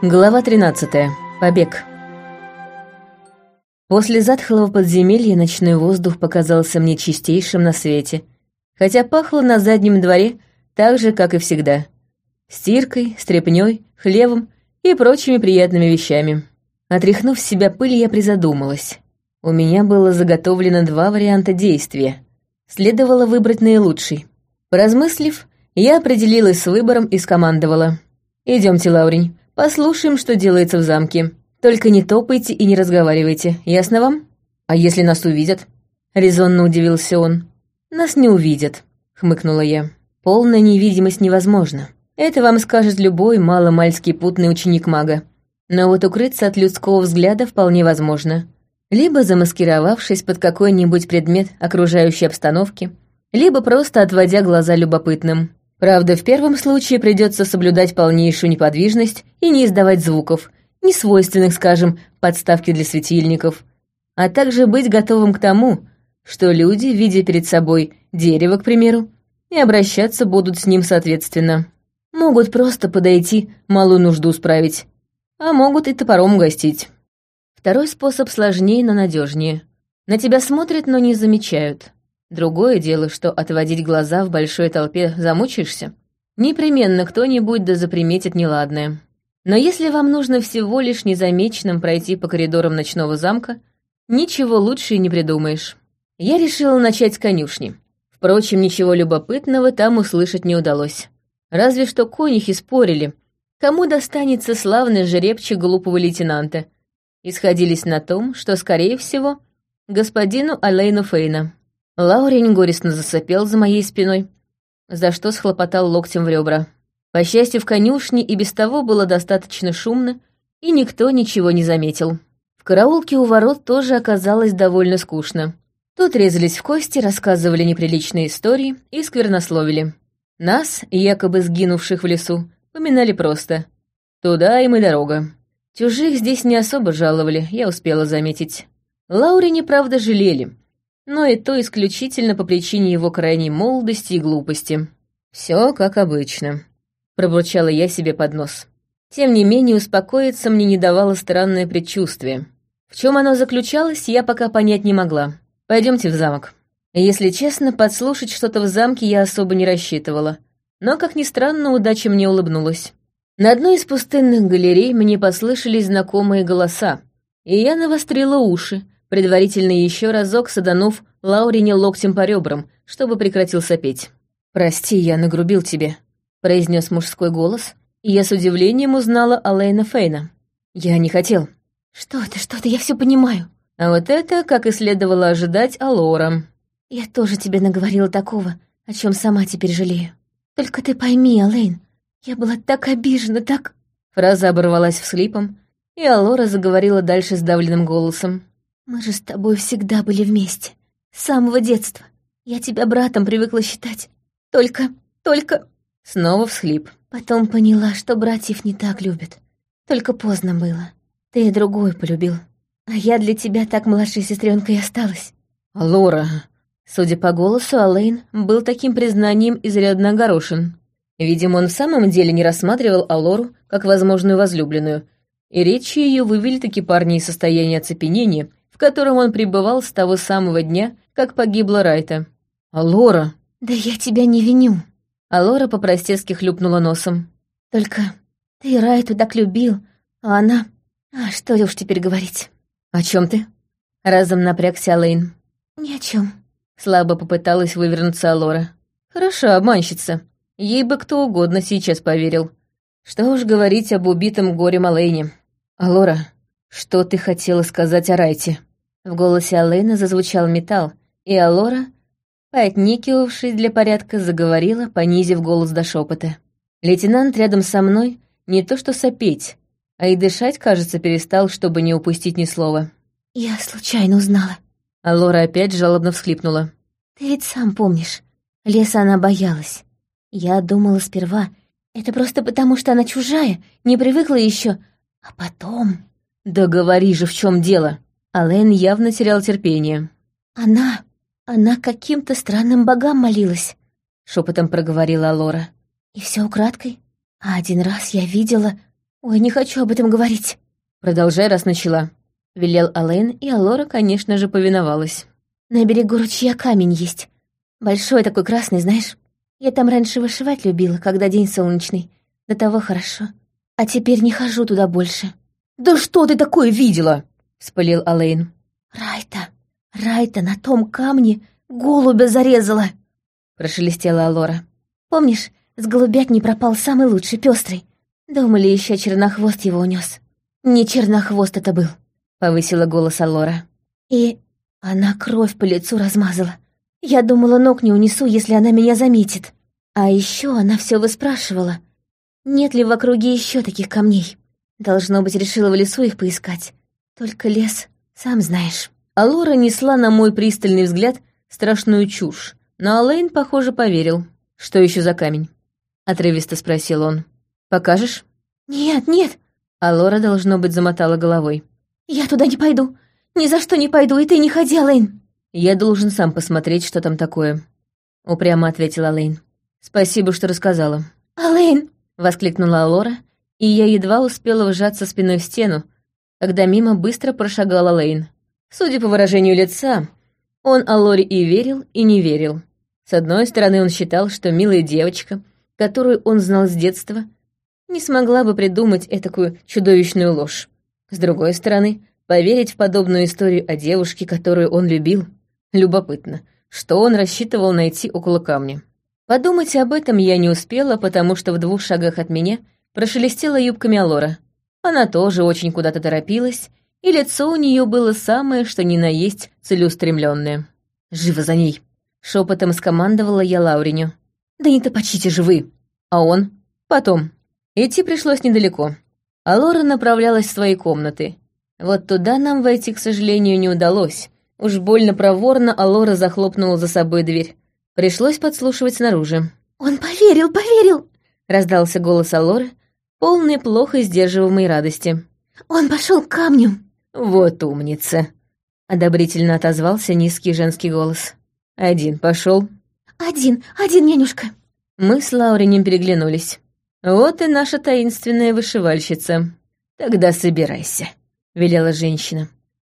Глава 13. Побег. После затхлого подземелья ночной воздух показался мне чистейшим на свете, хотя пахло на заднем дворе так же, как и всегда. Стиркой, стряпнёй, хлевом и прочими приятными вещами. Отряхнув с себя пыль, я призадумалась. У меня было заготовлено два варианта действия. Следовало выбрать наилучший. Поразмыслив, я определилась с выбором и скомандовала. «Идемте, Лаурень, послушаем, что делается в замке. Только не топайте и не разговаривайте, ясно вам? А если нас увидят?» Резонно удивился он. «Нас не увидят», — хмыкнула я. «Полная невидимость невозможна. Это вам скажет любой маломальский путный ученик мага. Но вот укрыться от людского взгляда вполне возможно. Либо замаскировавшись под какой-нибудь предмет окружающей обстановки, либо просто отводя глаза любопытным. Правда, в первом случае придется соблюдать полнейшую неподвижность и не издавать звуков, не свойственных, скажем, подставке для светильников, а также быть готовым к тому, что люди, видя перед собой дерево, к примеру, и обращаться будут с ним соответственно. Могут просто подойти, малую нужду справить, а могут и топором угостить. Второй способ сложнее, но надежнее. На тебя смотрят, но не замечают. Другое дело, что отводить глаза в большой толпе замучаешься. Непременно кто-нибудь да заприметит неладное. Но если вам нужно всего лишь незамеченным пройти по коридорам ночного замка, ничего лучше не придумаешь. Я решила начать с конюшни. Впрочем, ничего любопытного там услышать не удалось. Разве что конюхи спорили, кому достанется славный жеребчик глупого лейтенанта, и сходились на том, что, скорее всего, господину Алейну Фейна. Лаурень горестно засопел за моей спиной, за что схлопотал локтем в ребра. По счастью, в конюшне и без того было достаточно шумно, и никто ничего не заметил. В караулке у ворот тоже оказалось довольно скучно. Тут резались в кости, рассказывали неприличные истории и сквернословили. Нас, якобы сгинувших в лесу, поминали просто. Туда им и дорога. Чужих здесь не особо жаловали, я успела заметить. Лауре неправда жалели — но и то исключительно по причине его крайней молодости и глупости. Все как обычно», — пробурчала я себе под нос. Тем не менее, успокоиться мне не давало странное предчувствие. В чем оно заключалось, я пока понять не могла. Пойдемте в замок. Если честно, подслушать что-то в замке я особо не рассчитывала. Но, как ни странно, удача мне улыбнулась. На одной из пустынных галерей мне послышались знакомые голоса, и я навострила уши, предварительно еще разок саданув Лаурине локтем по ребрам, чтобы прекратил сопеть. «Прости, я нагрубил тебе», — произнес мужской голос, и я с удивлением узнала Алейна Фейна. «Я не хотел». «Что ты, что ты, я все понимаю». А вот это, как и следовало ожидать, Алора. «Я тоже тебе наговорила такого, о чем сама теперь жалею. Только ты пойми, Алейн, я была так обижена, так...» Фраза оборвалась всхлипом, и Алора заговорила дальше сдавленным голосом. Мы же с тобой всегда были вместе. С самого детства. Я тебя братом привыкла считать. Только, только...» Снова всхлип. Потом поняла, что братьев не так любят. Только поздно было. Ты другую полюбил. А я для тебя так младшей сестренкой осталась. Лора. Судя по голосу, Алейн был таким признанием изрядно огорошен. Видимо, он в самом деле не рассматривал Алору как возможную возлюбленную, и речи ее вывели таки парни из состояния оцепенения, в котором он пребывал с того самого дня, как погибла Райта. «А Лора?» «Да я тебя не виню». А Лора по-простецки хлюпнула носом. «Только ты Райту так любил, а она... А что уж теперь говорить?» «О чем ты?» Разом напрягся Лейн. «Ни о чем. Слабо попыталась вывернуться Алора. «Хорошо, обманщица. Ей бы кто угодно сейчас поверил. Что уж говорить об убитом горе Малейне. Алора, что ты хотела сказать о Райте?» В голосе Алэйна зазвучал металл, и Алора, поотникивавшись для порядка, заговорила, понизив голос до шепота. Лейтенант рядом со мной не то что сопеть, а и дышать, кажется, перестал, чтобы не упустить ни слова. «Я случайно узнала». Алора опять жалобно всхлипнула. «Ты ведь сам помнишь, леса она боялась. Я думала сперва, это просто потому, что она чужая, не привыкла еще, а потом...» «Да говори же, в чем дело!» Ален явно терял терпение. «Она... она каким-то странным богам молилась», — шепотом проговорила Лора. «И все украдкой. А один раз я видела... Ой, не хочу об этом говорить. Продолжай, раз начала. Велел Алейн, и Алора, конечно же, повиновалась. На берегу ручья камень есть. Большой такой красный, знаешь? Я там раньше вышивать любила, когда день солнечный. До того хорошо. А теперь не хожу туда больше. «Да что ты такое видела?» — спалил Алейн. «Райта, Райта на том камне голубя зарезала!» — прошелестела Алора. «Помнишь, с голубятни пропал самый лучший, пестрый. Думали, еще чернохвост его унес. Не чернохвост это был», — повысила голос Алора. «И она кровь по лицу размазала. Я думала, ног не унесу, если она меня заметит. А еще она все выспрашивала, нет ли в округе еще таких камней. Должно быть, решила в лесу их поискать. Только лес, сам знаешь. А Лора несла на мой пристальный взгляд страшную чушь, но Алэйн, похоже, поверил. «Что еще за камень?» — отрывисто спросил он. «Покажешь?» «Нет, нет!» А Лора, должно быть, замотала головой. «Я туда не пойду. Ни за что не пойду, и ты не ходи, Алэйн!» «Я должен сам посмотреть, что там такое», — упрямо ответила Лейн. «Спасибо, что рассказала». «Алэйн!» — воскликнула Лора, и я едва успела вжаться спиной в стену, когда мимо быстро прошагала Лейн. Судя по выражению лица, он Алоре и верил, и не верил. С одной стороны, он считал, что милая девочка, которую он знал с детства, не смогла бы придумать этакую чудовищную ложь. С другой стороны, поверить в подобную историю о девушке, которую он любил, любопытно, что он рассчитывал найти около камня. Подумать об этом я не успела, потому что в двух шагах от меня прошелестела юбками Алора. Она тоже очень куда-то торопилась, и лицо у нее было самое, что ни на есть целеустремленное. «Живо за ней!» — шепотом скомандовала я Лауриню. «Да не топочите же вы!» А он? Потом. Идти пришлось недалеко. А Лора направлялась в свои комнаты. Вот туда нам войти, к сожалению, не удалось. Уж больно проворно Алора захлопнула за собой дверь. Пришлось подслушивать снаружи. «Он поверил, поверил!» — раздался голос Алоры, полный плохо сдерживаемой радости. «Он пошел к камню!» «Вот умница!» — одобрительно отозвался низкий женский голос. «Один пошел. «Один, один, нянюшка!» Мы с Лауринем переглянулись. «Вот и наша таинственная вышивальщица. Тогда собирайся», — велела женщина.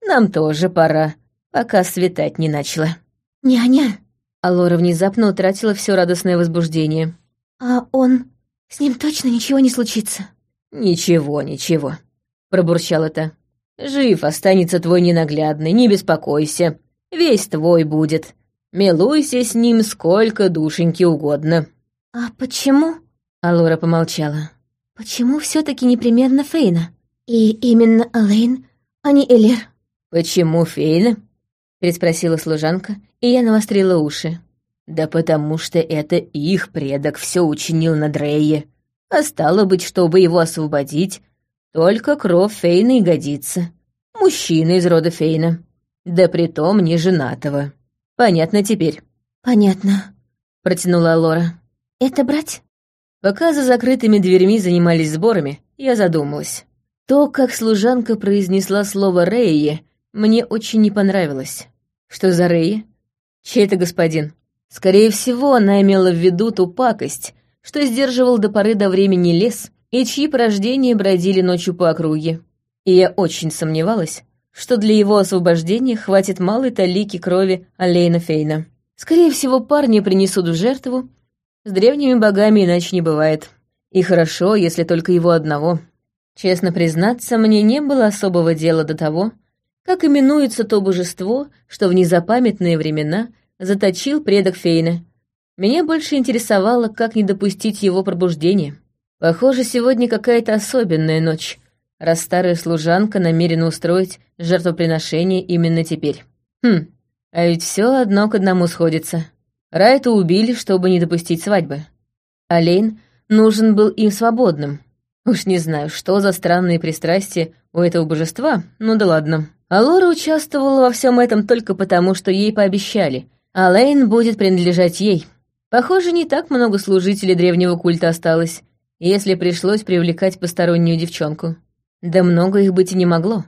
«Нам тоже пора, пока светать не начало». «Няня!» А Лора внезапно утратила все радостное возбуждение. «А он... С ним точно ничего не случится?» «Ничего, ничего», — пробурчала та. Жив останется твой ненаглядный, не беспокойся. Весь твой будет. Милуйся с ним сколько душеньки угодно». «А почему?» — Алора помолчала. «Почему все таки непременно Фейна? И именно Алейн, а не Элер?» «Почему Фейна?» — переспросила служанка, и я навострила уши. «Да потому что это их предок все учинил на Дрее. А стало быть, чтобы его освободить, только кровь Фейна и годится. Мужчина из рода Фейна. Да притом не женатого. Понятно теперь?» «Понятно», — протянула Лора. «Это брать?» Пока за закрытыми дверьми занимались сборами, я задумалась. То, как служанка произнесла слово «Рейе», мне очень не понравилось. Что за Рейе? Чей это господин? Скорее всего, она имела в виду ту пакость, что сдерживал до поры до времени лес, и чьи порождения бродили ночью по округе. И я очень сомневалась, что для его освобождения хватит малой талики крови Алейна Фейна. Скорее всего, парни принесут в жертву. С древними богами иначе не бывает. И хорошо, если только его одного. Честно признаться, мне не было особого дела до того, как именуется то божество, что в незапамятные времена заточил предок Фейна. Меня больше интересовало, как не допустить его пробуждения. Похоже, сегодня какая-то особенная ночь, раз старая служанка намерена устроить жертвоприношение именно теперь. Хм, а ведь все одно к одному сходится. Райта убили, чтобы не допустить свадьбы. Олейн нужен был им свободным. Уж не знаю, что за странные пристрастия у этого божества, ну да ладно. А Лора участвовала во всем этом только потому, что ей пообещали, а Лейн будет принадлежать ей. Похоже, не так много служителей древнего культа осталось, если пришлось привлекать постороннюю девчонку. Да много их быть и не могло.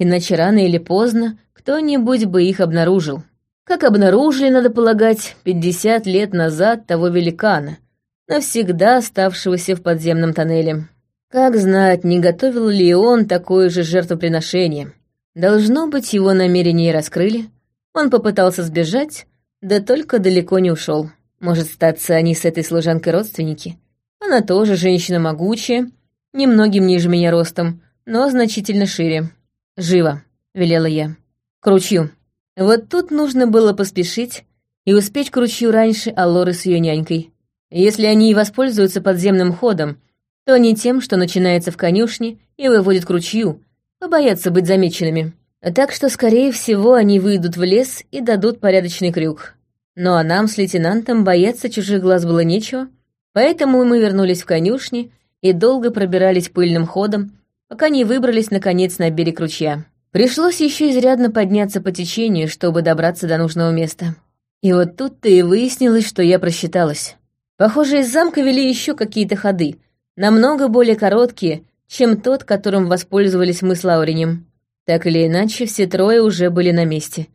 Иначе рано или поздно кто-нибудь бы их обнаружил. Как обнаружили, надо полагать, 50 лет назад того великана, навсегда оставшегося в подземном тоннеле. Как знать, не готовил ли он такое же жертвоприношение. Должно быть, его намерения раскрыли. Он попытался сбежать, да только далеко не ушел. Может, статься они с этой служанкой родственники. Она тоже женщина могучая, немногим ниже меня ростом, но значительно шире. «Живо», — велела я. «К ручью». Вот тут нужно было поспешить и успеть к ручью раньше Алоры с ее нянькой. Если они и воспользуются подземным ходом, то не тем, что начинается в конюшне и выводит к ручью, побоятся быть замеченными. Так что, скорее всего, они выйдут в лес и дадут порядочный крюк. Ну а нам с лейтенантом бояться чужих глаз было нечего, поэтому мы вернулись в конюшни и долго пробирались пыльным ходом, пока не выбрались, наконец, на берег ручья. Пришлось еще изрядно подняться по течению, чтобы добраться до нужного места. И вот тут-то и выяснилось, что я просчиталась. Похоже, из замка вели еще какие-то ходы, намного более короткие, чем тот, которым воспользовались мы с Лауринем. Так или иначе, все трое уже были на месте.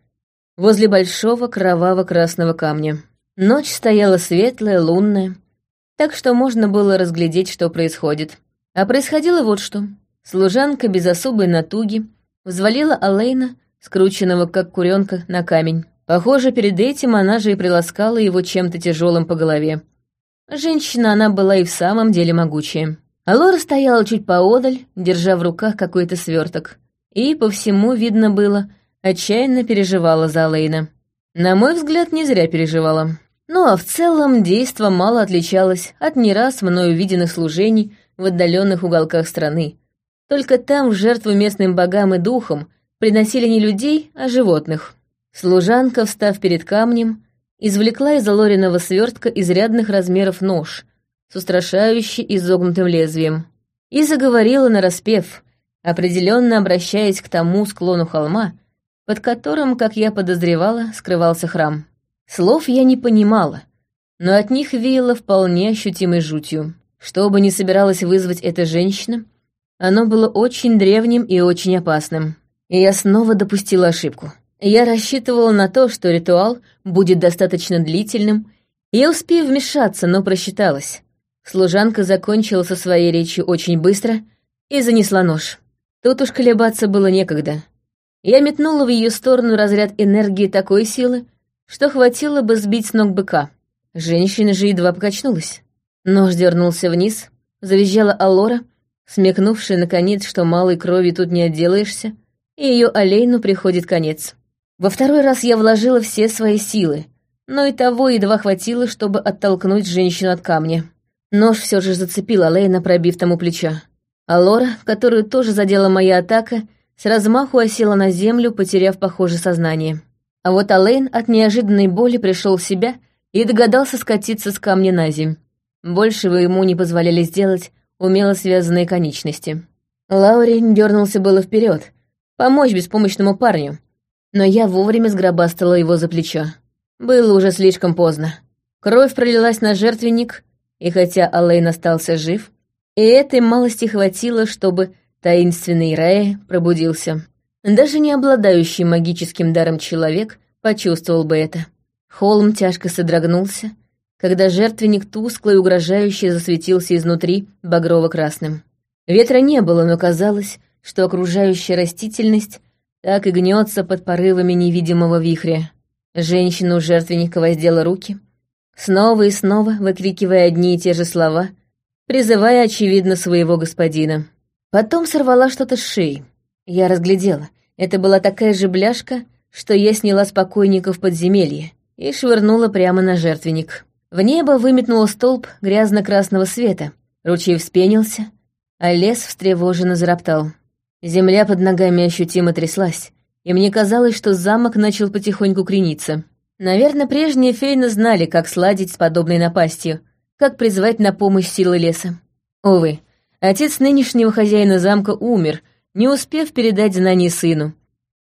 Возле большого кроваво-красного камня. Ночь стояла светлая, лунная, так что можно было разглядеть, что происходит. А происходило вот что. Служанка без особой натуги взвалила Алейна, скрученного как куренка, на камень. Похоже, перед этим она же и приласкала его чем-то тяжелым по голове. Женщина она была и в самом деле могучая. А Лора стояла чуть поодаль, держа в руках какой-то сверток. И, по всему видно было, отчаянно переживала за Лейна. На мой взгляд, не зря переживала. Ну а в целом действо мало отличалось от не раз мною виденных служений в отдаленных уголках страны. Только там в жертву местным богам и духам приносили не людей, а животных. Служанка, встав перед камнем, извлекла из Лориного свертка изрядных размеров нож, с устрашающе изогнутым лезвием, и заговорила нараспев, определенно обращаясь к тому склону холма, под которым, как я подозревала, скрывался храм. Слов я не понимала, но от них веяло вполне ощутимой жутью. Что бы ни собиралась вызвать эта женщина, оно было очень древним и очень опасным. И я снова допустила ошибку. Я рассчитывала на то, что ритуал будет достаточно длительным, и я успею вмешаться, но просчиталась. Служанка закончила со своей речью очень быстро и занесла нож. Тут уж колебаться было некогда. Я метнула в ее сторону разряд энергии такой силы, что хватило бы сбить с ног быка. Женщина же едва покачнулась. Нож дернулся вниз, завизжала Алора, смекнувшая, наконец, что малой крови тут не отделаешься, и ее олейну приходит конец. Во второй раз я вложила все свои силы, но и того едва хватило, чтобы оттолкнуть женщину от камня. Нож все же зацепил Алейна, пробив тому плечо. А Лора, которую тоже задела моя атака, с размаху осела на землю, потеряв, похоже, сознание. А вот Алейн от неожиданной боли пришел в себя и догадался скатиться с камня на земь. Большего ему не позволяли сделать умело связанные конечности. Лаури дернулся было вперед, помочь беспомощному парню, но я вовремя сгробастала его за плечо. Было уже слишком поздно. Кровь пролилась на жертвенник, и хотя Алейн остался жив, и этой малости хватило, чтобы таинственный Рэй пробудился. Даже не обладающий магическим даром человек почувствовал бы это. Холм тяжко содрогнулся, когда жертвенник тускло и угрожающе засветился изнутри багрово-красным. Ветра не было, но казалось, что окружающая растительность так и гнется под порывами невидимого вихря. Женщина у жертвенника воздела руки — снова и снова выкрикивая одни и те же слова, призывая, очевидно, своего господина. Потом сорвала что-то с шеи. Я разглядела. Это была такая же бляшка, что я сняла с покойника в подземелье и швырнула прямо на жертвенник. В небо выметнуло столб грязно-красного света, ручей вспенился, а лес встревоженно зароптал. Земля под ногами ощутимо тряслась, и мне казалось, что замок начал потихоньку крениться. Наверное, прежние фейны знали, как сладить с подобной напастью, как призвать на помощь силы леса. Увы, отец нынешнего хозяина замка умер, не успев передать знания сыну.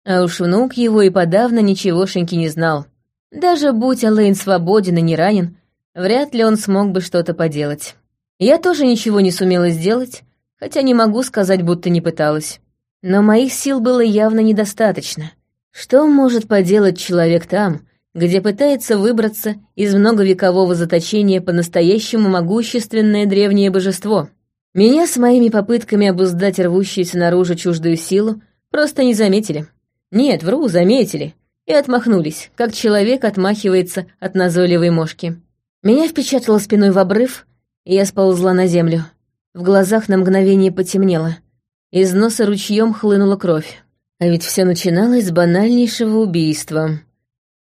А уж внук его и подавно ничегошеньки не знал. Даже будь Алэйн свободен и не ранен, вряд ли он смог бы что-то поделать. Я тоже ничего не сумела сделать, хотя не могу сказать, будто не пыталась. Но моих сил было явно недостаточно. Что может поделать человек там, где пытается выбраться из многовекового заточения по-настоящему могущественное древнее божество. Меня с моими попытками обуздать рвущуюся наружу чуждую силу просто не заметили. Нет, вру, заметили. И отмахнулись, как человек отмахивается от назойливой мошки. Меня впечатало спиной в обрыв, и я сползла на землю. В глазах на мгновение потемнело. Из носа ручьем хлынула кровь. А ведь все начиналось с банальнейшего убийства.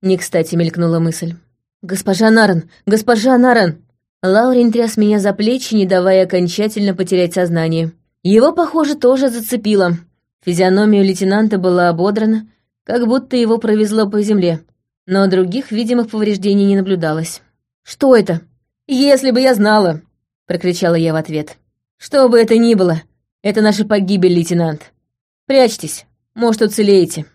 Не кстати мелькнула мысль. «Госпожа Наран! Госпожа Наран!» Лаурин тряс меня за плечи, не давая окончательно потерять сознание. Его, похоже, тоже зацепило. Физиономия лейтенанта была ободрана, как будто его провезло по земле, но других видимых повреждений не наблюдалось. «Что это?» «Если бы я знала!» — прокричала я в ответ. «Что бы это ни было, это наша погибель, лейтенант. Прячьтесь, может, уцелеете».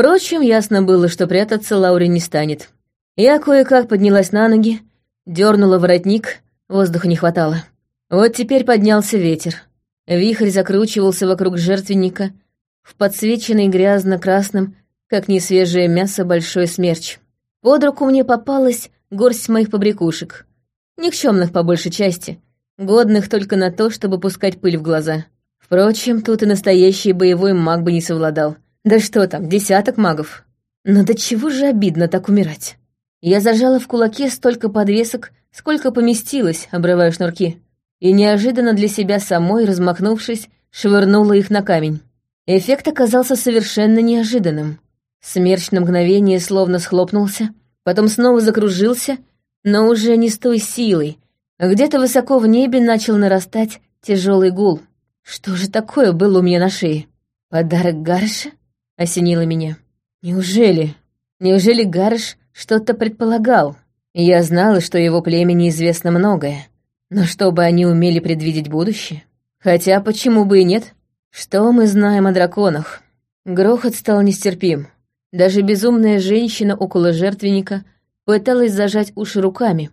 Впрочем, ясно было, что прятаться Лауре не станет. Я кое-как поднялась на ноги, дернула воротник, воздуха не хватало. Вот теперь поднялся ветер. Вихрь закручивался вокруг жертвенника, в подсвеченный грязно-красным, как несвежее мясо, большой смерч. Под руку мне попалась горсть моих побрякушек. Никчемных по большей части, годных только на то, чтобы пускать пыль в глаза. Впрочем, тут и настоящий боевой маг бы не совладал. Да что там, десяток магов. Но до чего же обидно так умирать? Я зажала в кулаке столько подвесок, сколько поместилось, обрывая шнурки, и неожиданно для себя самой, размахнувшись, швырнула их на камень. Эффект оказался совершенно неожиданным. Смерч на мгновение словно схлопнулся, потом снова закружился, но уже не с той силой. Где-то высоко в небе начал нарастать тяжелый гул. Что же такое было у меня на шее? Подарок Гарша? Осенило меня. Неужели? Неужели Гарш что-то предполагал. Я знала, что его племени известно многое. Но чтобы они умели предвидеть будущее? Хотя почему бы и нет? Что мы знаем о драконах? Грохот стал нестерпим. Даже безумная женщина около жертвенника пыталась зажать уши руками.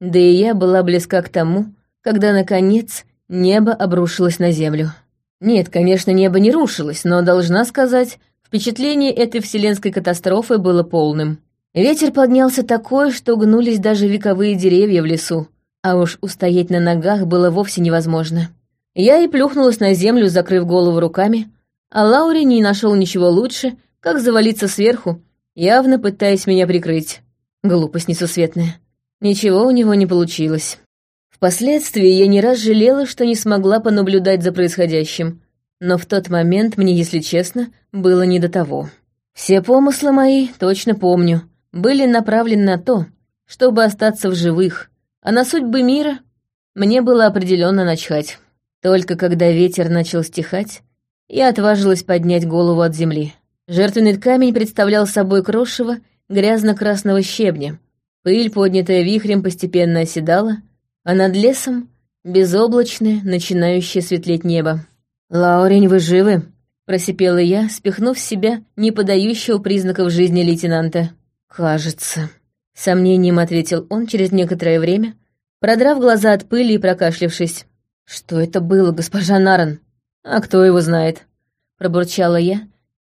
Да и я была близка к тому, когда, наконец, небо обрушилось на землю. Нет, конечно, небо не рушилось, но, должна сказать, впечатление этой вселенской катастрофы было полным. Ветер поднялся такой, что гнулись даже вековые деревья в лесу, а уж устоять на ногах было вовсе невозможно. Я и плюхнулась на землю, закрыв голову руками, а Лаури не нашел ничего лучше, как завалиться сверху, явно пытаясь меня прикрыть. Глупость несусветная. Ничего у него не получилось. Впоследствии я не раз жалела, что не смогла понаблюдать за происходящим, но в тот момент мне, если честно, было не до того. Все помыслы мои точно помню — были направлены на то, чтобы остаться в живых, а на судьбы мира мне было определенно начхать. Только когда ветер начал стихать, я отважилась поднять голову от земли. Жертвенный камень представлял собой крошево грязно-красного щебня. Пыль, поднятая вихрем, постепенно оседала, а над лесом — безоблачное, начинающее светлеть небо. «Лаурень, вы живы?» — просипела я, спихнув с себя не подающего признаков жизни лейтенанта. «Кажется», — сомнением ответил он через некоторое время, продрав глаза от пыли и прокашлявшись. «Что это было, госпожа Наран?» «А кто его знает?» — пробурчала я,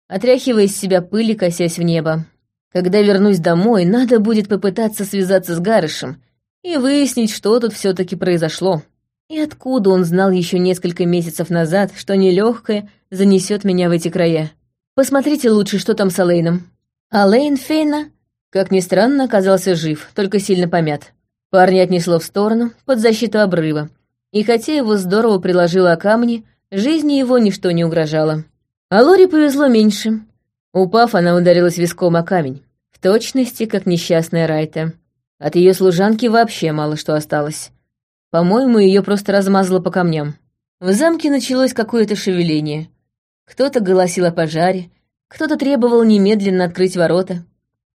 отряхивая из себя пыль и косясь в небо. «Когда вернусь домой, надо будет попытаться связаться с Гарышем и выяснить, что тут все таки произошло. И откуда он знал еще несколько месяцев назад, что нелегкое занесет меня в эти края. Посмотрите лучше, что там с Алейном». А Лейн Фейна как ни странно, оказался жив, только сильно помят. Парня отнесло в сторону, под защиту обрыва. И хотя его здорово приложило о камни, жизни его ничто не угрожало. А Лори повезло меньше. Упав, она ударилась виском о камень. В точности, как несчастная Райта. От ее служанки вообще мало что осталось. По-моему, ее просто размазало по камням. В замке началось какое-то шевеление. Кто-то голосил о пожаре, кто-то требовал немедленно открыть ворота.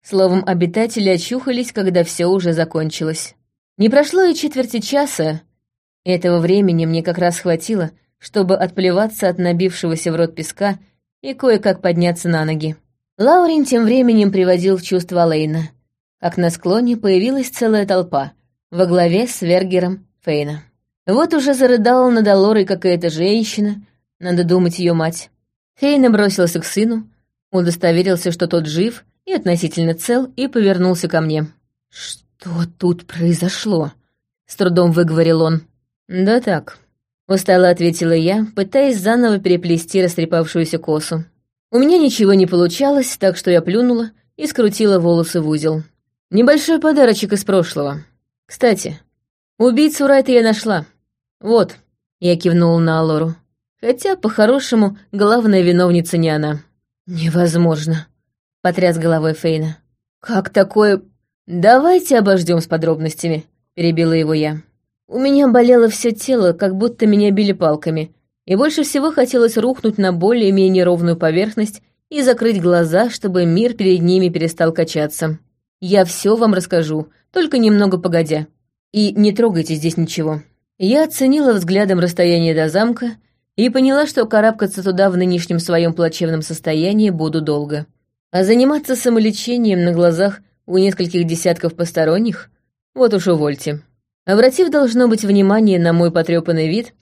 Словом, обитатели очухались, когда все уже закончилось. Не прошло и четверти часа. Этого времени мне как раз хватило, чтобы отплеваться от набившегося в рот песка и кое-как подняться на ноги. Лаурин тем временем приводил в чувство Лейна. Как на склоне появилась целая толпа, во главе с Вергером Фейна. Вот уже зарыдала над Алорой какая-то женщина, надо думать ее мать. Фейна бросился к сыну, удостоверился, что тот жив, и относительно цел, и повернулся ко мне. «Что тут произошло?» — с трудом выговорил он. «Да так. Устало ответила я, пытаясь заново переплести растрепавшуюся косу. У меня ничего не получалось, так что я плюнула и скрутила волосы в узел. Небольшой подарочек из прошлого. Кстати, убийцу Райта я нашла. Вот, я кивнула на Алору. Хотя, по-хорошему, главная виновница не она. Невозможно, потряс головой Фейна. Как такое... Давайте обождем с подробностями, перебила его я. У меня болело все тело, как будто меня били палками, и больше всего хотелось рухнуть на более-менее ровную поверхность и закрыть глаза, чтобы мир перед ними перестал качаться. Я все вам расскажу, только немного погодя. И не трогайте здесь ничего. Я оценила взглядом расстояние до замка и поняла, что карабкаться туда в нынешнем своем плачевном состоянии буду долго. А заниматься самолечением на глазах у нескольких десятков посторонних? Вот уж увольте. Обратив, должно быть, внимание на мой потрепанный вид,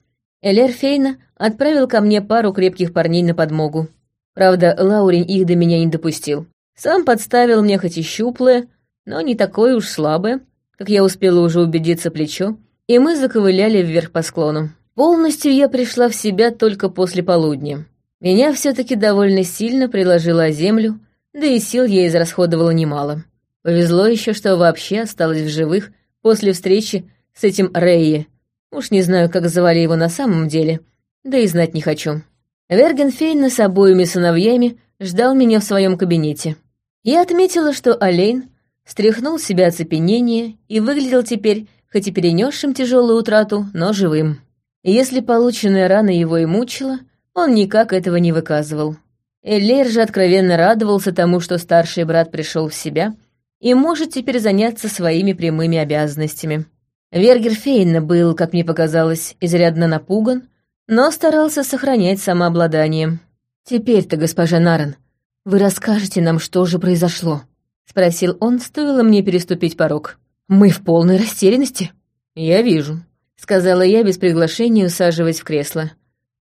Элер Фейна отправил ко мне пару крепких парней на подмогу. Правда, Лаурень их до меня не допустил. Сам подставил мне хоть и щуплое, но не такое уж слабое, как я успела уже убедиться плечо, и мы заковыляли вверх по склону. Полностью я пришла в себя только после полудня. Меня все таки довольно сильно приложило о землю, да и сил я израсходовала немало. Повезло еще, что вообще осталась в живых после встречи с этим Рейи. Уж не знаю, как звали его на самом деле, да и знать не хочу. Вергенфейн с обоими сыновьями ждал меня в своем кабинете. Я отметила, что Олейн стряхнул с себя оцепенение и выглядел теперь, хоть и перенесшим тяжелую утрату, но живым. Если полученная рана его и мучила, он никак этого не выказывал. Эллер же откровенно радовался тому, что старший брат пришел в себя и может теперь заняться своими прямыми обязанностями. Вергер Фейна был, как мне показалось, изрядно напуган, но старался сохранять самообладание. «Теперь-то, госпожа Нарен, вы расскажете нам, что же произошло?» — спросил он, стоило мне переступить порог. «Мы в полной растерянности». «Я вижу», — сказала я без приглашения, усаживаясь в кресло.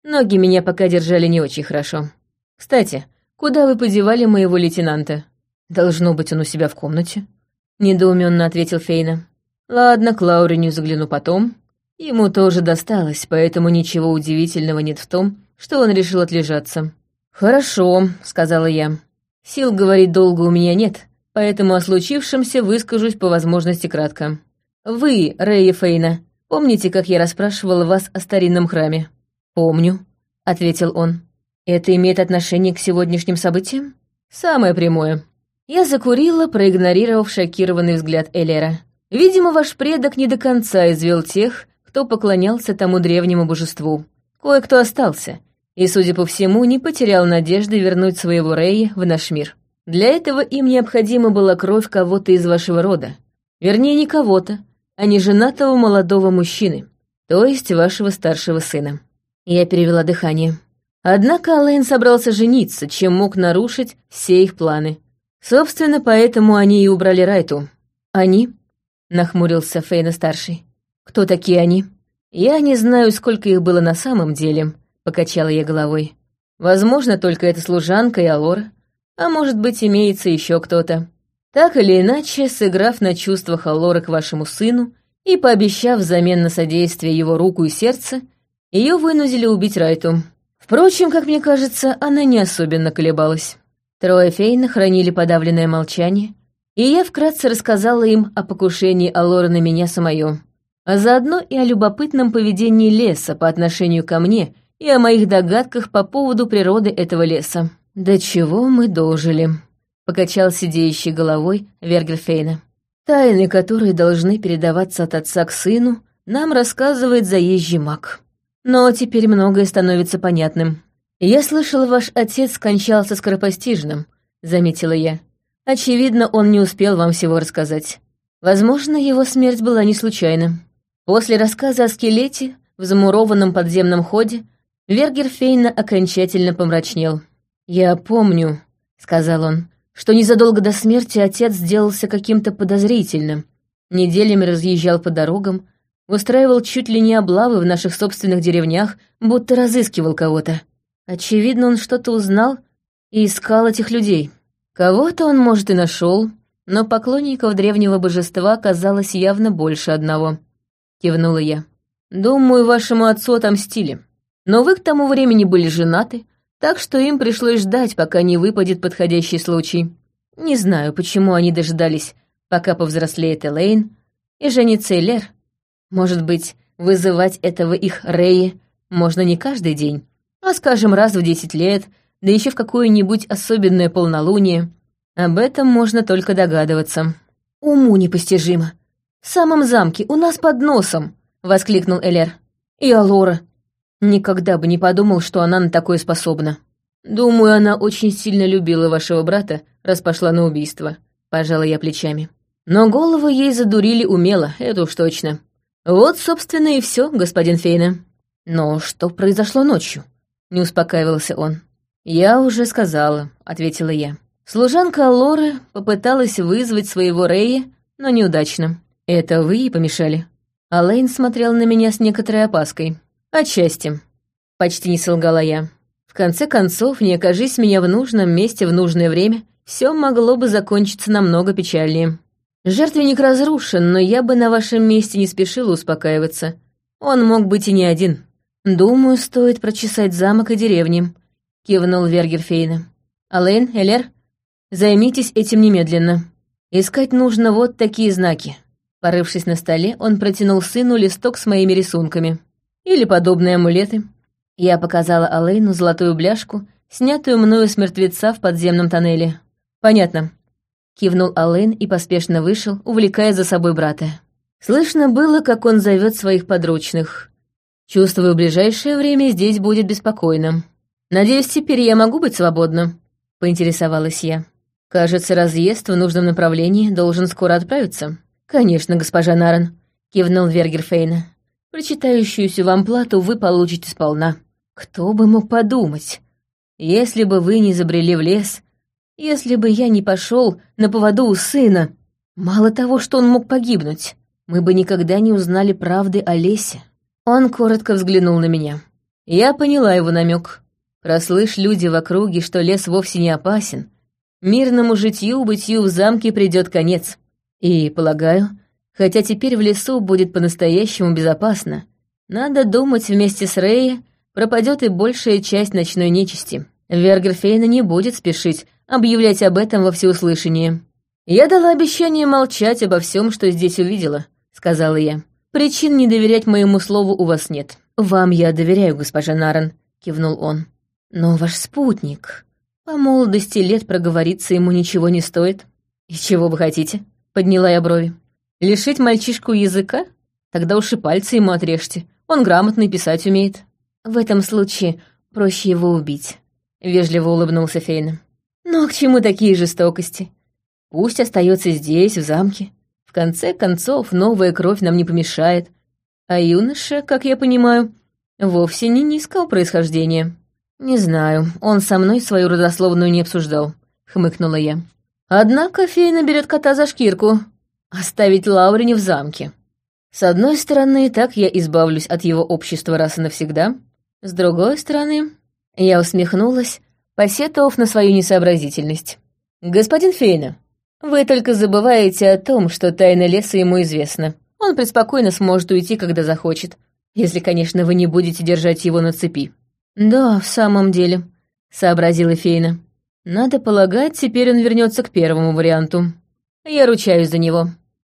Ноги меня пока держали не очень хорошо. «Кстати, куда вы подевали моего лейтенанта?» «Должно быть, он у себя в комнате», — недоуменно ответил Фейна. Ладно, к Лауреню загляну потом. Ему тоже досталось, поэтому ничего удивительного нет в том, что он решил отлежаться. «Хорошо», — сказала я. «Сил говорить долго у меня нет, поэтому о случившемся выскажусь по возможности кратко. Вы, Рэя Фейна, помните, как я расспрашивала вас о старинном храме?» «Помню», — ответил он. «Это имеет отношение к сегодняшним событиям?» «Самое прямое». Я закурила, проигнорировав шокированный взгляд Элера. Видимо, ваш предок не до конца извел тех, кто поклонялся тому древнему божеству. Кое-кто остался, и, судя по всему, не потерял надежды вернуть своего Рея в наш мир. Для этого им необходима была кровь кого-то из вашего рода. Вернее, не кого-то, а не женатого молодого мужчины, то есть вашего старшего сына. Я перевела дыхание. Однако Алэйн собрался жениться, чем мог нарушить все их планы. Собственно, поэтому они и убрали Райту. Они нахмурился Фейна-старший. «Кто такие они?» «Я не знаю, сколько их было на самом деле», — покачала я головой. «Возможно, только эта служанка и Алора, а может быть, имеется еще кто-то. Так или иначе, сыграв на чувствах Алоры к вашему сыну и пообещав взамен на содействие его руку и сердце, ее вынудили убить Райту. Впрочем, как мне кажется, она не особенно колебалась». Трое Фейна хранили подавленное молчание, и я вкратце рассказала им о покушении Алора на меня самое, а заодно и о любопытном поведении леса по отношению ко мне и о моих догадках по поводу природы этого леса. «До чего мы дожили?» — покачал сидеющей головой Вергельфейна. «Тайны, которые должны передаваться от отца к сыну, нам рассказывает заезжий маг. Но теперь многое становится понятным. Я слышала, ваш отец скончался скоропостижным», — заметила я. Очевидно, он не успел вам всего рассказать. Возможно, его смерть была не случайна. После рассказа о скелете в замурованном подземном ходе Вергер Фейна окончательно помрачнел. «Я помню», — сказал он, — «что незадолго до смерти отец сделался каким-то подозрительным. Неделями разъезжал по дорогам, устраивал чуть ли не облавы в наших собственных деревнях, будто разыскивал кого-то. Очевидно, он что-то узнал и искал этих людей». Кого-то он, может, и нашел, но поклонников древнего божества оказалось явно больше одного. Кивнула я. Думаю, вашему отцу отомстили. Но вы к тому времени были женаты, так что им пришлось ждать, пока не выпадет подходящий случай. Не знаю, почему они дожидались, пока повзрослеет Элейн, и женится Элер. Может быть, вызывать этого их Реи можно не каждый день, а, скажем, раз в десять лет, да еще в какое-нибудь особенное полнолуние. Об этом можно только догадываться. «Уму непостижимо. В самом замке, у нас под носом!» — воскликнул Элер. «И Алора. Никогда бы не подумал, что она на такое способна. Думаю, она очень сильно любила вашего брата, раз пошла на убийство», — пожала я плечами. Но голову ей задурили умело, это уж точно. Вот, собственно, и все, господин Фейна. Но что произошло ночью? Не успокаивался он. Я уже сказала, ответила я. Служанка Лоры попыталась вызвать своего Рея, но неудачно. Это вы ей помешали. Алейн смотрел на меня с некоторой опаской. Отчасти. Почти не солгала я. В конце концов, не окажись меня в нужном месте в нужное время, все могло бы закончиться намного печальнее. Жертвенник разрушен, но я бы на вашем месте не спешила успокаиваться. Он мог быть и не один. Думаю, стоит прочесать замок и деревни, кивнул Вергерфейна. Алейн, Элер, займитесь этим немедленно. Искать нужно вот такие знаки. Порывшись на столе, он протянул сыну листок с моими рисунками. Или подобные амулеты. Я показала Алейну золотую бляшку, снятую мною с мертвеца в подземном тоннеле. Понятно. Кивнул Алэн и поспешно вышел, увлекая за собой брата. Слышно было, как он зовет своих подручных. Чувствую, в ближайшее время здесь будет беспокойно. Надеюсь, теперь я могу быть свободна, поинтересовалась я. Кажется, разъезд в нужном направлении должен скоро отправиться. Конечно, госпожа Наран, кивнул Вергерфейна. Прочитающуюся вам плату вы получите сполна. Кто бы мог подумать? Если бы вы не забрели в лес, если бы я не пошел на поводу у сына, мало того, что он мог погибнуть, мы бы никогда не узнали правды о лесе. Он коротко взглянул на меня. Я поняла его намек. Прослышь люди в округе, что лес вовсе не опасен. Мирному житью-бытию в замке придет конец. И, полагаю, хотя теперь в лесу будет по-настоящему безопасно, надо думать вместе с Рэй пропадет и большая часть ночной нечисти. Вергерфейна не будет спешить объявлять об этом во всеуслышание. «Я дала обещание молчать обо всем, что здесь увидела», — сказала я. «Причин не доверять моему слову у вас нет». «Вам я доверяю, госпожа Наран», — кивнул он. «Но ваш спутник...» По молодости лет проговориться ему ничего не стоит. «И чего вы хотите?» — подняла я брови. «Лишить мальчишку языка? Тогда уж и пальцы ему отрежьте. Он грамотный писать умеет». «В этом случае проще его убить», — вежливо улыбнулся Фейна. Но к чему такие жестокости? Пусть остается здесь, в замке. В конце концов, новая кровь нам не помешает. А юноша, как я понимаю, вовсе не низкого происхождения. Не знаю, он со мной свою родословную не обсуждал, хмыкнула я. Однако фея наберет кота за шкирку. Оставить Лаурине в замке. С одной стороны, так я избавлюсь от его общества раз и навсегда. С другой стороны, я усмехнулась, посетовав на свою несообразительность. «Господин Фейна, вы только забываете о том, что тайна леса ему известна. Он преспокойно сможет уйти, когда захочет, если, конечно, вы не будете держать его на цепи». «Да, в самом деле», — сообразила Фейна. «Надо полагать, теперь он вернется к первому варианту. Я ручаюсь за него».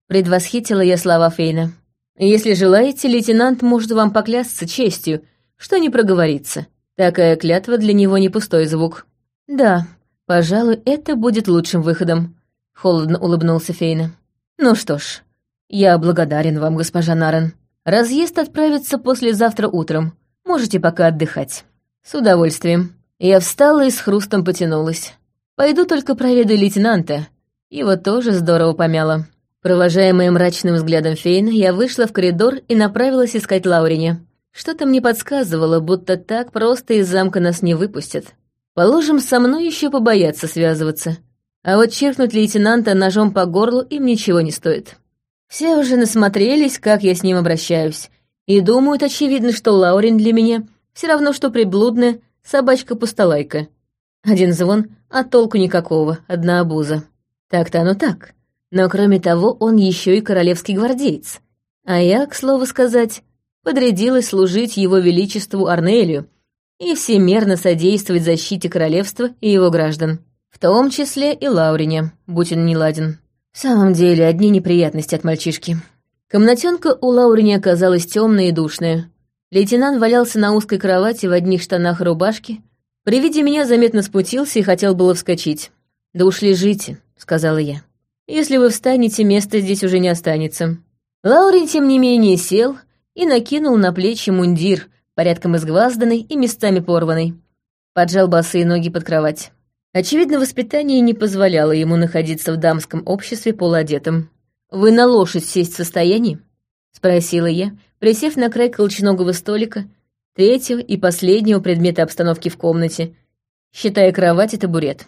Предвосхитила я слова Фейна. «Если желаете, лейтенант может вам поклясться честью, что не проговорится. Такая клятва для него не пустой звук. Да, пожалуй, это будет лучшим выходом, холодно улыбнулся Фейна. Ну что ж, я благодарен вам, госпожа Нарен. Разъезд отправится послезавтра утром. Можете пока отдыхать. С удовольствием. Я встала и с хрустом потянулась. Пойду только проведу лейтенанта. Его тоже здорово помяло. Провожаемая мрачным взглядом Фейна, я вышла в коридор и направилась искать Лаурине. Что-то мне подсказывало, будто так просто из замка нас не выпустят. Положим, со мной еще побояться связываться. А вот черкнуть лейтенанта ножом по горлу им ничего не стоит. Все уже насмотрелись, как я с ним обращаюсь, и думают, очевидно, что Лаурин для меня все равно, что приблудная собачка-пустолайка. Один звон, а толку никакого, одна обуза. Так-то оно так. Но кроме того, он еще и королевский гвардеец. А я, к слову сказать, подрядилась служить его величеству Арнелию и всемерно содействовать защите королевства и его граждан. В том числе и Лаурине, будь он не ладен. В самом деле, одни неприятности от мальчишки. Комнатенка у Лаурини оказалась темная и душная. Лейтенант валялся на узкой кровати в одних штанах и рубашке. При виде меня заметно спутился и хотел было вскочить. «Да уж лежите», — сказала я. «Если вы встанете, места здесь уже не останется». Лаурин, тем не менее, сел и накинул на плечи мундир, порядком изгвазданный и местами порванный. Поджал босые ноги под кровать. Очевидно, воспитание не позволяло ему находиться в дамском обществе полуодетым. «Вы на лошадь сесть в состоянии?» — спросила я, присев на край колченогого столика, третьего и последнего предмета обстановки в комнате, считая кровать и табурет.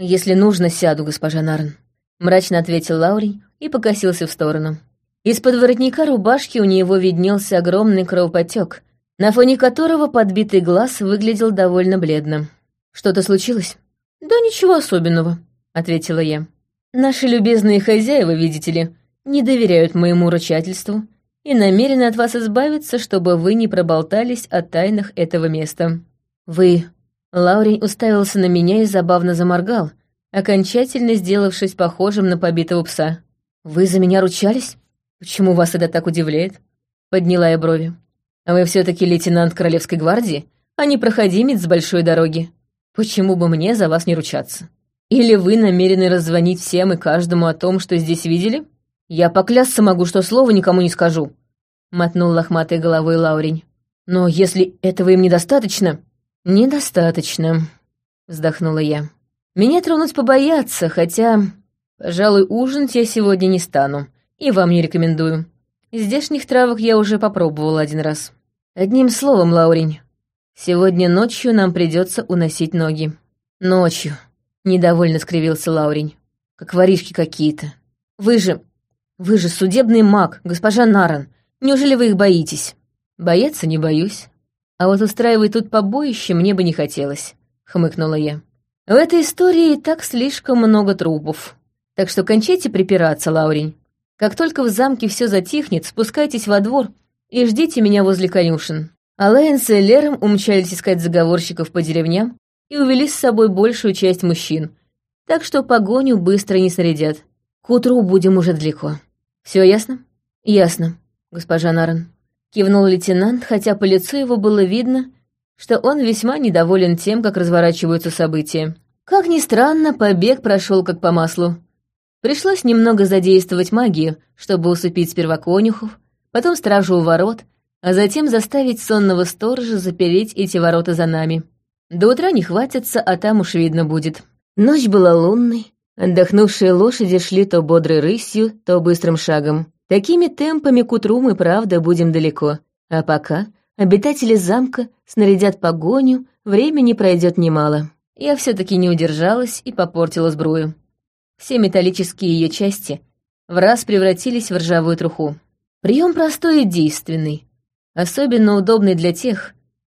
«Если нужно, сяду, госпожа Нарн», — мрачно ответил Лаурий и покосился в сторону. Из-под воротника рубашки у него виднелся огромный кровопотек, на фоне которого подбитый глаз выглядел довольно бледно. «Что-то случилось?» «Да ничего особенного», — ответила я. «Наши любезные хозяева, видите ли, не доверяют моему ручательству и намерены от вас избавиться, чтобы вы не проболтались о тайнах этого места. Вы...» Лаурень уставился на меня и забавно заморгал, окончательно сделавшись похожим на побитого пса. «Вы за меня ручались? Почему вас это так удивляет?» Подняла я брови. «А вы все таки лейтенант Королевской гвардии, а не проходимец с большой дороги. Почему бы мне за вас не ручаться? Или вы намерены раззвонить всем и каждому о том, что здесь видели? Я поклясться могу, что слова никому не скажу», — мотнул лохматой головой Лаурень. «Но если этого им недостаточно...» «Недостаточно», — вздохнула я. «Меня тронуть побояться, хотя, пожалуй, ужинать я сегодня не стану, и вам не рекомендую. Здешних травок я уже попробовала один раз. Одним словом, Лаурень, сегодня ночью нам придется уносить ноги». «Ночью», — недовольно скривился Лаурень. «Как воришки какие-то. Вы же... Вы же судебный маг, госпожа Наран. Неужели вы их боитесь?» «Бояться не боюсь. А вот устраивать тут побоище мне бы не хотелось», — хмыкнула я. «В этой истории и так слишком много трупов. Так что кончайте припираться, Лаурень. Как только в замке все затихнет, спускайтесь во двор и ждите меня возле конюшен». А Лэйн с Эллером умчались искать заговорщиков по деревням и увели с собой большую часть мужчин, так что погоню быстро не снарядят. К утру будем уже далеко. Все ясно? Ясно, госпожа Наран. Кивнул лейтенант, хотя по лицу его было видно, что он весьма недоволен тем, как разворачиваются события. Как ни странно, побег прошел как по маслу. Пришлось немного задействовать магию, чтобы усыпить сперва конюхов, потом стражу у ворот, а затем заставить сонного сторожа запереть эти ворота за нами. До утра не хватится, а там уж видно будет. Ночь была лунной, Отдохнувшие лошади шли то бодрой рысью, то быстрым шагом. Такими темпами к утру мы, правда, будем далеко. А пока обитатели замка снарядят погоню, времени пройдет немало. Я все таки не удержалась и попортила сбрую. Все металлические ее части в раз превратились в ржавую труху. Прием простой и действенный, особенно удобный для тех,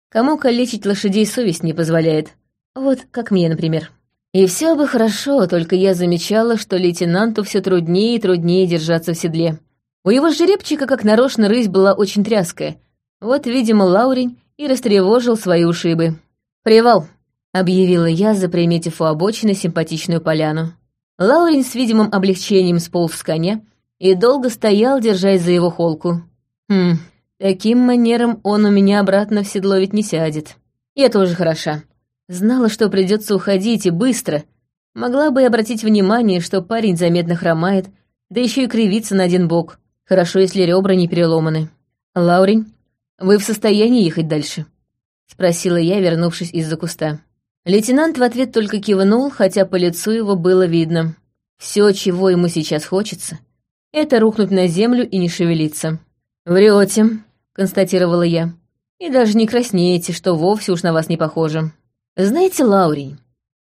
кому калечить лошадей совесть не позволяет. Вот как мне, например. И все бы хорошо, только я замечала, что лейтенанту все труднее и труднее держаться в седле. У его жеребчика, как нарочно, рысь была очень тряская. Вот, видимо, Лаурень и растревожил свои ушибы. «Привал», — объявила я, заприметив у обочины симпатичную поляну. Лаурень с видимым облегчением сполз с коня и долго стоял, держась за его холку. «Хм, таким манером он у меня обратно в седло ведь не сядет. Я тоже хороша. Знала, что придется уходить, и быстро. Могла бы и обратить внимание, что парень заметно хромает, да еще и кривится на один бок. Хорошо, если ребра не переломаны. «Лаурень, вы в состоянии ехать дальше?» — спросила я, вернувшись из-за куста. Лейтенант в ответ только кивнул, хотя по лицу его было видно. Все, чего ему сейчас хочется, это рухнуть на землю и не шевелиться. «Врете», — констатировала я. «И даже не краснеете, что вовсе уж на вас не похоже». «Знаете, Лаурень,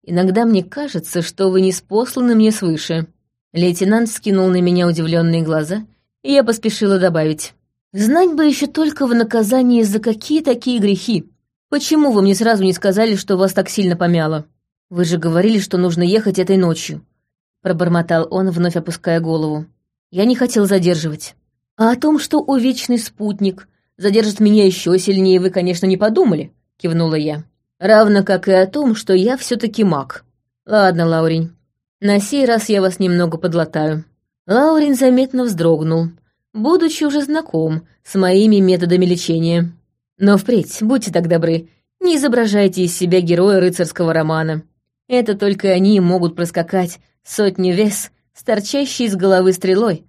иногда мне кажется, что вы не спосланы мне свыше». Лейтенант скинул на меня удивленные глаза, я поспешила добавить. «Знать бы еще только в наказании за какие такие грехи. Почему вы мне сразу не сказали, что вас так сильно помяло? Вы же говорили, что нужно ехать этой ночью», — пробормотал он, вновь опуская голову. «Я не хотел задерживать. А о том, что увечный спутник задержит меня еще сильнее, вы, конечно, не подумали», — кивнула я. «Равно как и о том, что я все таки маг. Ладно, Лаурень, на сей раз я вас немного подлатаю». Лаурин заметно вздрогнул, будучи уже знаком с моими методами лечения. Но впредь, будьте так добры, не изображайте из себя героя рыцарского романа. Это только они могут проскакать сотни вес, торчащей из головы стрелой,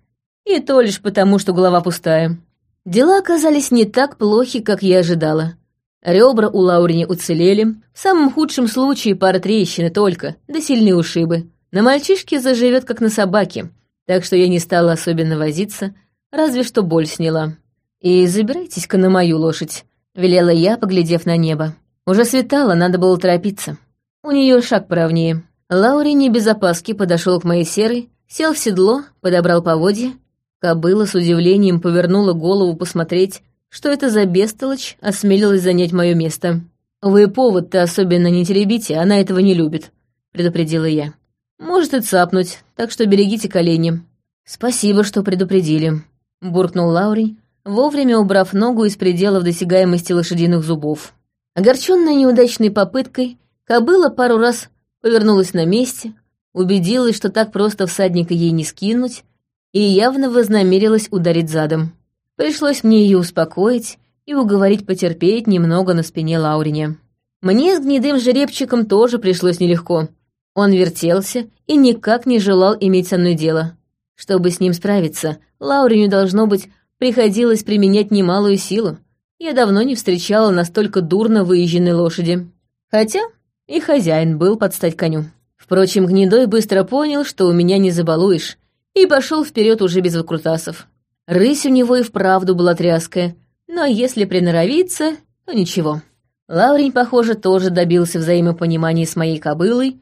и то лишь потому, что голова пустая. Дела оказались не так плохи, как я ожидала. Ребра у Лаурини уцелели, в самом худшем случае пара трещины только, да сильные ушибы. На мальчишке заживет, как на собаке, так что я не стала особенно возиться, разве что боль сняла. «И забирайтесь-ка на мою лошадь», — велела я, поглядев на небо. Уже светало, надо было торопиться. У нее шаг поровнее. Лаури не без опаски подошел к моей серой, сел в седло, подобрал поводья. Кобыла с удивлением повернула голову посмотреть, что это за бестолочь осмелилась занять мое место. «Вы повод-то особенно не теребите, она этого не любит», — предупредила я. «Может и цапнуть, так что берегите колени». «Спасибо, что предупредили», — буркнул Лаурень, вовремя убрав ногу из пределов досягаемости лошадиных зубов. Огорченная неудачной попыткой, кобыла пару раз повернулась на месте, убедилась, что так просто всадника ей не скинуть, и явно вознамерилась ударить задом. Пришлось мне ее успокоить и уговорить потерпеть немного на спине Лаурине. Мне с гнедым жеребчиком тоже пришлось нелегко. Он вертелся и никак не желал иметь со мной дело. Чтобы с ним справиться, Лаурине, должно быть, приходилось применять немалую силу. Я давно не встречала настолько дурно выезженной лошади. Хотя и хозяин был под стать коню. Впрочем, Гнедой быстро понял, что у меня не забалуешь, и пошел вперед уже без выкрутасов. Рысь у него и вправду была тряская, но если приноровиться, то ничего. Лаурень, похоже, тоже добился взаимопонимания с моей кобылой,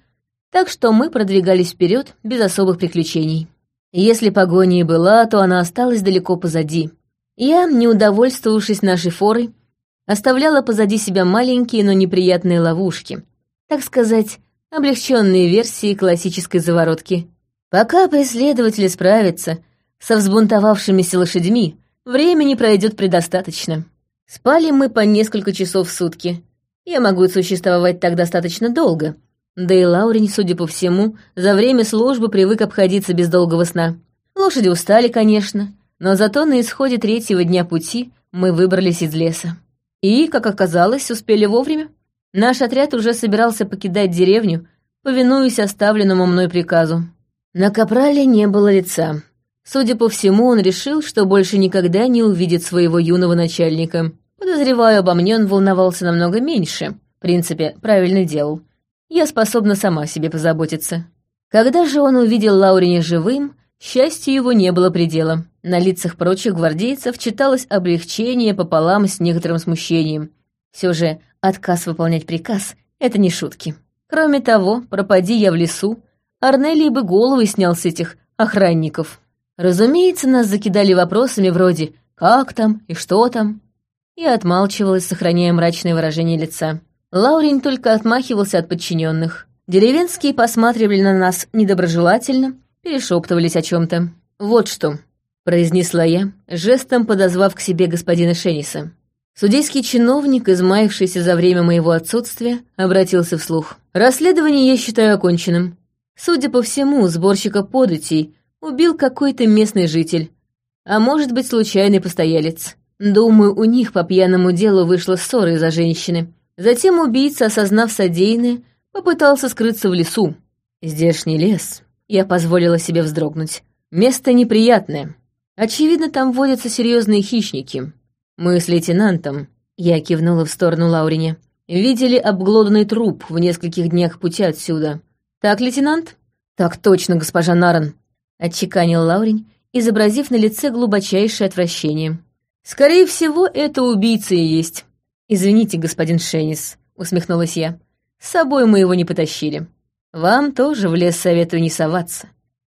так что мы продвигались вперед без особых приключений. Если погоня и была, то она осталась далеко позади. Я, не удовольствовавшись нашей форой, оставляла позади себя маленькие, но неприятные ловушки, так сказать, облегченные версии классической заворотки. Пока преследователи справятся со взбунтовавшимися лошадьми, времени пройдет предостаточно. Спали мы по несколько часов в сутки. Я могу существовать так достаточно долго. Да и Лаурень, судя по всему, за время службы привык обходиться без долгого сна. Лошади устали, конечно, но зато на исходе третьего дня пути мы выбрались из леса. И, как оказалось, успели вовремя. Наш отряд уже собирался покидать деревню, повинуясь оставленному мной приказу. На Капрале не было лица. Судя по всему, он решил, что больше никогда не увидит своего юного начальника. Подозреваю, обо мне он волновался намного меньше. В принципе, правильно делал. Я способна сама себе позаботиться. Когда же он увидел Лаурине живым, счастью его не было предела. На лицах прочих гвардейцев читалось облегчение пополам с некоторым смущением. Все же отказ выполнять приказ — это не шутки. Кроме того, пропади я в лесу, Арнелий бы головы снял с этих охранников. Разумеется, нас закидали вопросами вроде «как там» и «что там?». Я отмалчивалась, сохраняя мрачное выражение лица. Лаурин только отмахивался от подчиненных. Деревенские посматривали на нас недоброжелательно, перешептывались о чем-то. «Вот что», — произнесла я, жестом подозвав к себе господина Шенниса. Судейский чиновник, измаявшийся за время моего отсутствия, обратился вслух. «Расследование я считаю оконченным. Судя по всему, сборщика податей убил какой-то местный житель, а может быть, случайный постоялец. Думаю, у них по пьяному делу вышла ссора из-за женщины. Затем убийца, осознав содеянное, попытался скрыться в лесу. Здешний лес. Я позволила себе вздрогнуть. Место неприятное. Очевидно, там водятся серьезные хищники. Мы с лейтенантом, я кивнула в сторону Лаурине, видели обглоданный труп в нескольких днях пути отсюда. Так, лейтенант? Так точно, госпожа Наран, отчеканил Лаурень, изобразив на лице глубочайшее отвращение. Скорее всего, это убийца и есть. Извините, господин Шеннис, усмехнулась я. С собой мы его не потащили. Вам тоже в лес советую не соваться.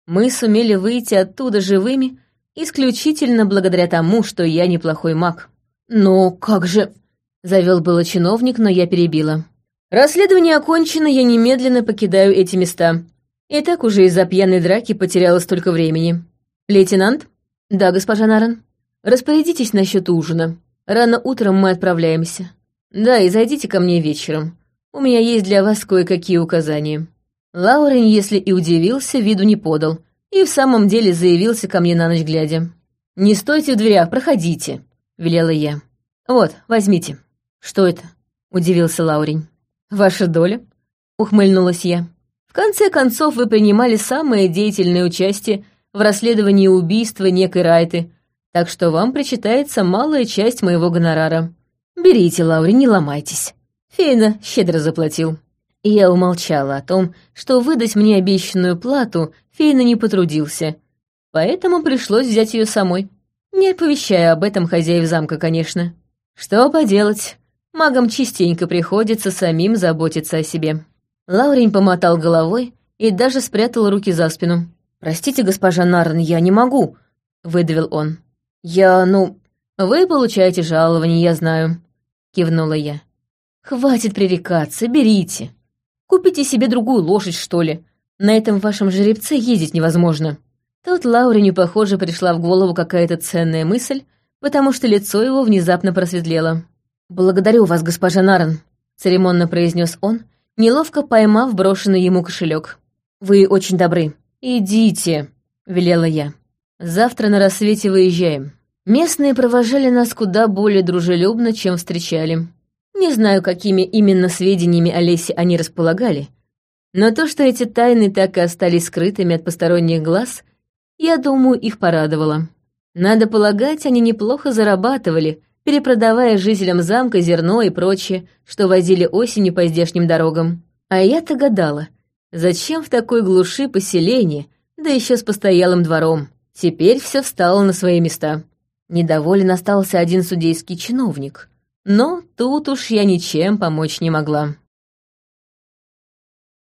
Мы сумели выйти оттуда живыми исключительно благодаря тому, что я неплохой маг. «Ну, как же...» — завел было чиновник, но я перебила. «Расследование окончено, я немедленно покидаю эти места. И так уже из-за пьяной драки потеряла столько времени. Лейтенант?» «Да, госпожа Наран. Распорядитесь насчет ужина. Рано утром мы отправляемся. Да, и зайдите ко мне вечером. У меня есть для вас кое-какие указания». Лаурин, если и удивился, виду не подал, и в самом деле заявился ко мне на ночь глядя. «Не стойте в дверях, проходите», — велела я. «Вот, возьмите». «Что это?» — удивился Лаурень. «Ваша доля?» — ухмыльнулась я. «В конце концов, вы принимали самое деятельное участие в расследовании убийства некой Райты, так что вам причитается малая часть моего гонорара. Берите, Лаури, не ломайтесь». Фейна щедро заплатил. Я умолчала о том, что выдать мне обещанную плату Фейна не потрудился, поэтому пришлось взять ее самой. Не оповещая об этом хозяев замка, конечно. Что поделать, магам частенько приходится самим заботиться о себе. Лаурень помотал головой и даже спрятал руки за спину. «Простите, госпожа Нарн, я не могу», — выдавил он. «Я, ну...» «Вы получаете жалование, я знаю», — кивнула я. «Хватит пререкаться, берите. Купите себе другую лошадь, что ли. На этом вашем жеребце ездить невозможно». Тут Лауреню, похоже, пришла в голову какая-то ценная мысль, потому что лицо его внезапно просветлело. «Благодарю вас, госпожа Наран», — церемонно произнес он, неловко поймав брошенный ему кошелек. «Вы очень добры. Идите», — велела я. «Завтра на рассвете выезжаем». Местные провожали нас куда более дружелюбно, чем встречали. Не знаю, какими именно сведениями о лесе они располагали, но то, что эти тайны так и остались скрытыми от посторонних глаз, я думаю, их порадовало. Надо полагать, они неплохо зарабатывали, перепродавая жителям замка зерно и прочее, что возили осенью по здешним дорогам. А я-то гадала, зачем в такой глуши поселение, да еще с постоялым двором. Теперь все встало на свои места. Недоволен остался один судейский чиновник. Но тут уж я ничем помочь не могла.